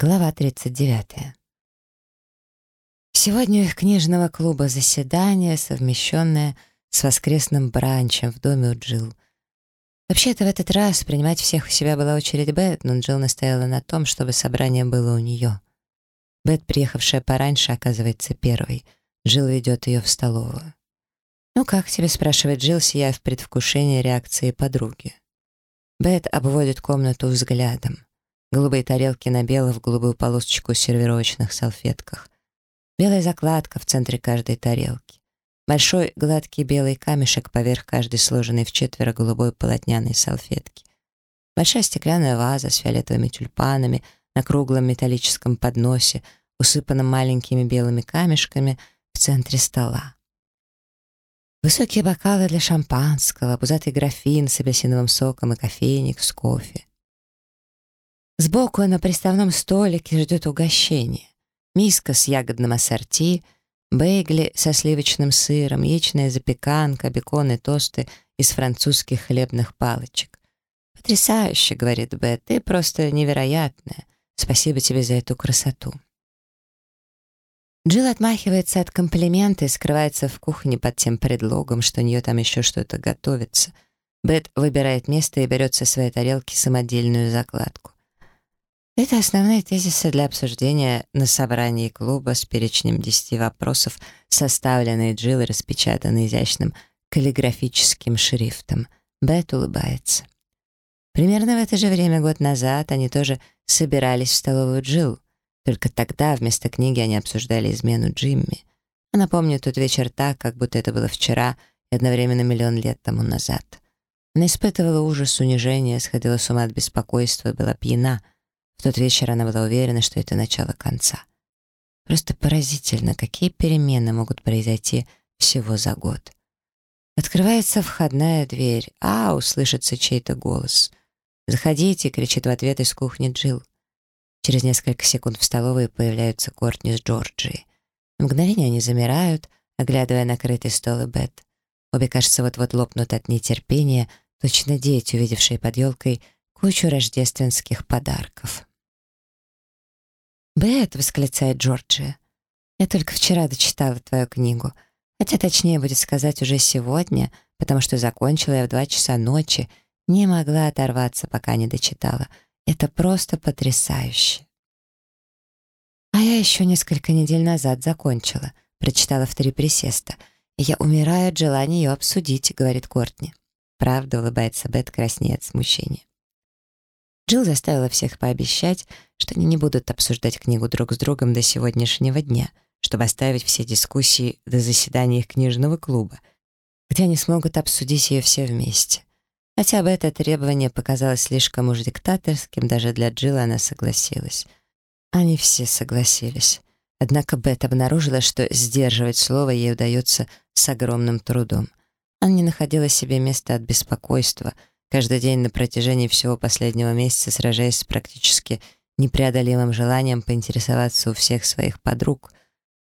Глава 39. Сегодня у их книжного клуба заседание, совмещенное с воскресным бранчем в доме у Джилл. Вообще-то в этот раз принимать всех у себя была очередь Бет, но Джилл настояла на том, чтобы собрание было у нее. Бет, приехавшая пораньше, оказывается первой. Джилл ведет ее в столовую. «Ну как тебе?» — спрашивает Джилл, сияя в предвкушении реакции подруги. Бет обводит комнату взглядом. Голубые тарелки на бело в голубую полосочку сервировочных салфетках. Белая закладка в центре каждой тарелки. Большой гладкий белый камешек поверх каждой сложенной в четверо голубой полотняной салфетки. Большая стеклянная ваза с фиолетовыми тюльпанами на круглом металлическом подносе, усыпанном маленькими белыми камешками в центре стола. Высокие бокалы для шампанского, пузатый графин с апельсиновым соком и кофейник с кофе. Сбоку на приставном столике ждет угощение. Миска с ягодным ассорти, бейгли со сливочным сыром, яичная запеканка, бекон и тосты из французских хлебных палочек. «Потрясающе», — говорит Бет, — «ты просто невероятная. Спасибо тебе за эту красоту». Джилл отмахивается от комплимента и скрывается в кухне под тем предлогом, что у нее там еще что-то готовится. Бет выбирает место и берет со своей тарелки самодельную закладку. Это основные тезисы для обсуждения на собрании клуба с перечнем 10 вопросов, составленные Джилл и распечатанные изящным каллиграфическим шрифтом. Бет улыбается. Примерно в это же время год назад они тоже собирались в столовую Джилл. Только тогда вместо книги они обсуждали измену Джимми. Она помнит тот вечер так, как будто это было вчера и одновременно миллион лет тому назад. Она испытывала ужас, унижение, сходила с ума от беспокойства, была пьяна — в тот вечер она была уверена, что это начало конца. Просто поразительно, какие перемены могут произойти всего за год. Открывается входная дверь. «А!» — услышится чей-то голос. «Заходите!» — кричит в ответ из кухни Джилл. Через несколько секунд в столовой появляются Кортни с Джорджией. На мгновение они замирают, оглядывая накрытый стол и Бет. Обе, кажется, вот-вот лопнут от нетерпения, точно дети, увидевшие под елкой кучу рождественских подарков. «Бет!» — восклицает Джорджия. «Я только вчера дочитала твою книгу. Хотя точнее будет сказать уже сегодня, потому что закончила я в два часа ночи, не могла оторваться, пока не дочитала. Это просто потрясающе!» А я еще несколько недель назад закончила, прочитала в три присеста. И я умираю от желания ее обсудить, говорит Кортни. Правда, улыбается Бет, краснеет от смущения. Джилл заставила всех пообещать, что они не будут обсуждать книгу друг с другом до сегодняшнего дня, чтобы оставить все дискуссии до заседания их книжного клуба, где они смогут обсудить ее все вместе. Хотя бы это требование показалось слишком уж диктаторским, даже для Джилла она согласилась. Они все согласились. Однако Бет обнаружила, что сдерживать слово ей удается с огромным трудом. Она не находила себе места от беспокойства — Каждый день на протяжении всего последнего месяца сражаясь с практически непреодолимым желанием поинтересоваться у всех своих подруг.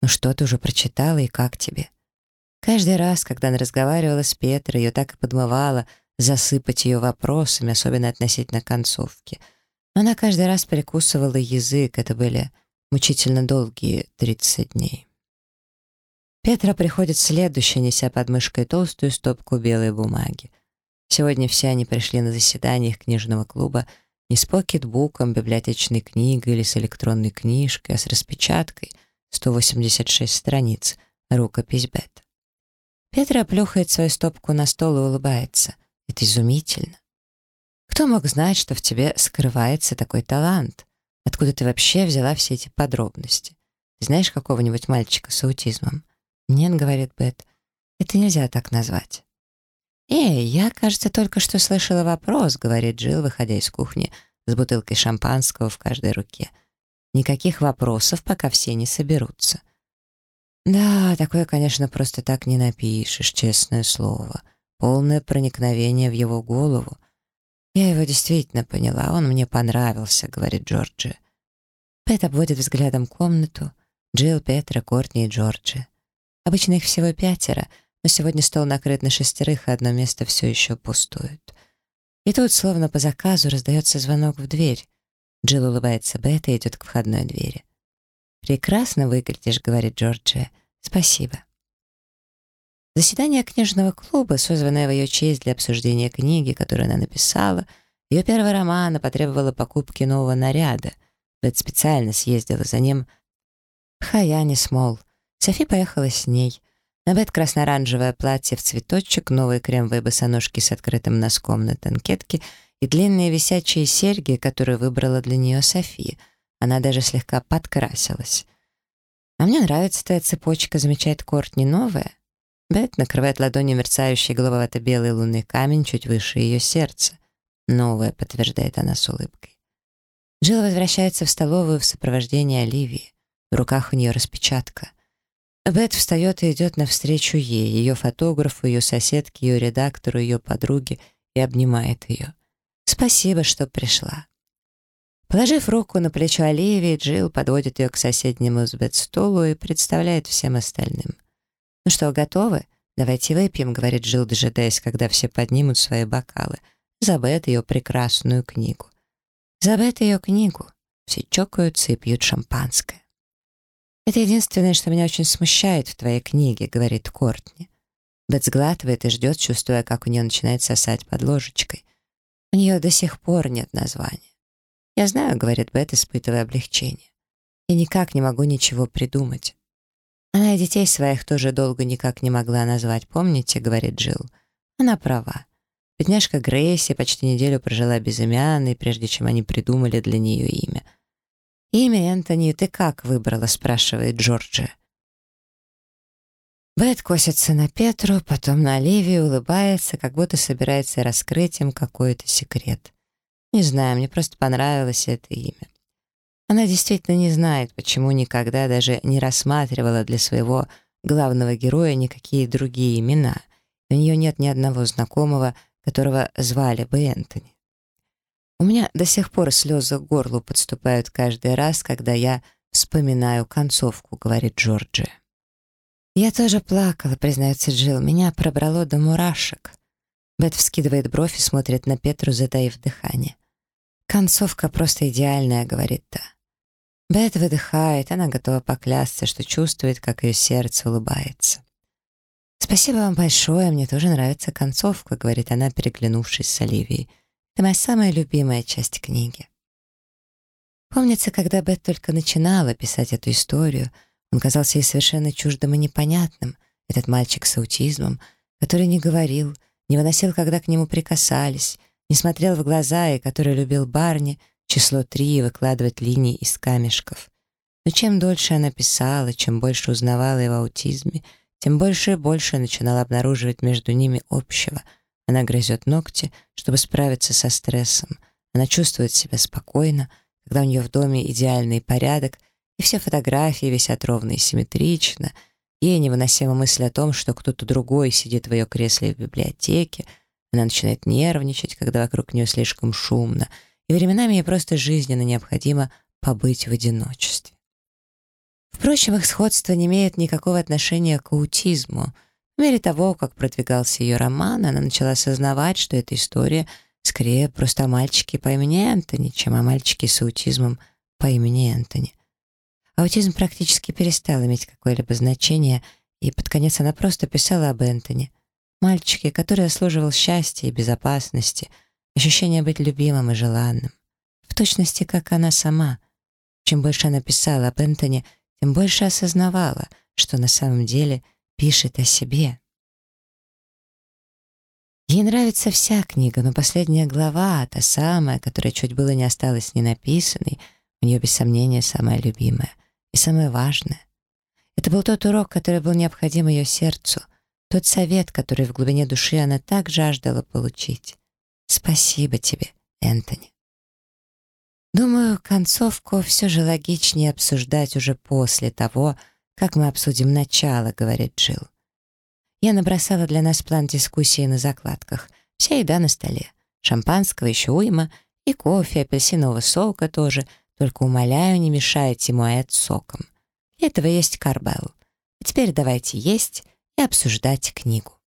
«Ну что ты уже прочитала и как тебе?» Каждый раз, когда она разговаривала с Петрой, ее так и подмывало засыпать ее вопросами, особенно относительно концовки. Но она каждый раз прикусывала язык, это были мучительно долгие 30 дней. Петра приходит следующая, неся под мышкой толстую стопку белой бумаги. Сегодня все они пришли на заседание их книжного клуба не с покетбуком, библиотечной книгой или с электронной книжкой, а с распечаткой 186 страниц, рукопись Бет. Петра плюхает свою стопку на стол и улыбается. Это изумительно. Кто мог знать, что в тебе скрывается такой талант? Откуда ты вообще взяла все эти подробности? Ты знаешь какого-нибудь мальчика с аутизмом? Нет, говорит Бет, это нельзя так назвать. «Эй, я, кажется, только что слышала вопрос», — говорит Джилл, выходя из кухни с бутылкой шампанского в каждой руке. «Никаких вопросов, пока все не соберутся». «Да, такое, конечно, просто так не напишешь, честное слово. Полное проникновение в его голову. Я его действительно поняла, он мне понравился», — говорит Джорджи. Пэт обводит взглядом комнату. Джилл, Петра, Кортни и Джорджи. Обычно их всего пятеро — но сегодня стол накрыт на шестерых, а одно место все еще пустует. И тут, словно по заказу, раздается звонок в дверь. Джилл улыбается Бет и идет к входной двери. «Прекрасно выглядишь», — говорит Джорджия. «Спасибо». Заседание книжного клуба, созванное в ее честь для обсуждения книги, которую она написала, ее первого романа потребовало покупки нового наряда. Бет специально съездила за ним в Хаяне Смол. Софи поехала с ней. На Бет красно-оранжевое платье в цветочек, новые кремовые босоножки с открытым носком на танкетке и длинные висячие серьги, которые выбрала для нее София. Она даже слегка подкрасилась. «А мне нравится твоя цепочка», — замечает Кортни, новая. Бет накрывает ладонью мерцающий голубовато-белый лунный камень чуть выше ее сердца. «Новая», — подтверждает она с улыбкой. Джилл возвращается в столовую в сопровождении Оливии. В руках у нее распечатка. Бет встает и идет навстречу ей, ее фотографу, ее соседке, ее редактору, ее подруге и обнимает ее. «Спасибо, что пришла». Положив руку на плечо Оливии, Джилл подводит ее к соседнему с Бет столу и представляет всем остальным. «Ну что, готовы? Давайте выпьем», — говорит Джилл, дожидаясь, когда все поднимут свои бокалы. За Бет ее прекрасную книгу. За Бет ее книгу. Все чокаются и пьют шампанское. «Это единственное, что меня очень смущает в твоей книге», — говорит Кортни. Бет сглатывает и ждет, чувствуя, как у нее начинает сосать под ложечкой. У нее до сих пор нет названия. «Я знаю», — говорит Бет, испытывая облегчение. «Я никак не могу ничего придумать». Она и детей своих тоже долго никак не могла назвать, помните, — говорит Джилл. Она права. Бедняжка Грейси почти неделю прожила безымянной, прежде чем они придумали для нее имя — «Имя Энтони ты как выбрала?» — спрашивает Джорджия. Бет косится на Петру, потом на Оливию, улыбается, как будто собирается раскрыть им какой-то секрет. Не знаю, мне просто понравилось это имя. Она действительно не знает, почему никогда даже не рассматривала для своего главного героя никакие другие имена. У нее нет ни одного знакомого, которого звали бы Энтони. У меня до сих пор слезы к горлу подступают каждый раз, когда я вспоминаю концовку, говорит Джорджия. Я тоже плакала, признается Джилл, меня пробрало до мурашек. Бет вскидывает бровь и смотрит на Петру, затаив дыхание. «Концовка просто идеальная», — говорит та. Бет выдыхает, она готова поклясться, что чувствует, как ее сердце улыбается. «Спасибо вам большое, мне тоже нравится концовка», — говорит она, переглянувшись с Оливией. Это моя самая любимая часть книги. Помнится, когда Бет только начинала писать эту историю, он казался ей совершенно чуждым и непонятным, этот мальчик с аутизмом, который не говорил, не выносил, когда к нему прикасались, не смотрел в глаза и который любил Барни, число три, выкладывать линии из камешков. Но чем дольше она писала, чем больше узнавала его аутизме, тем больше и больше начинала обнаруживать между ними общего — она грызет ногти, чтобы справиться со стрессом. Она чувствует себя спокойно, когда у нее в доме идеальный порядок, и все фотографии висят ровно и симметрично. Ей невыносима мысль о том, что кто-то другой сидит в ее кресле в библиотеке. Она начинает нервничать, когда вокруг нее слишком шумно, и временами ей просто жизненно необходимо побыть в одиночестве. Впрочем, их сходство не имеет никакого отношения к аутизму — по мере того, как продвигался ее роман, она начала осознавать, что эта история скорее просто о мальчике по имени Энтони, чем о мальчике с аутизмом по имени Энтони. Аутизм практически перестал иметь какое-либо значение, и под конец она просто писала об Энтони. Мальчике, который заслуживал счастья и безопасности, ощущения быть любимым и желанным. В точности, как она сама. Чем больше она писала об Энтони, тем больше осознавала, что на самом деле — пишет о себе. Ей нравится вся книга, но последняя глава, та самая, которая чуть было не осталась не написанной, у нее без сомнения самая любимая и самая важная. Это был тот урок, который был необходим ее сердцу, тот совет, который в глубине души она так жаждала получить. Спасибо тебе, Энтони. Думаю, концовку все же логичнее обсуждать уже после того, «Как мы обсудим начало», — говорит Джилл. Я набросала для нас план дискуссии на закладках. Вся еда на столе. Шампанского еще уйма, и кофе, апельсинового сока тоже. Только умоляю, не мешайте муэт соком. Для этого есть карбел. А теперь давайте есть и обсуждать книгу.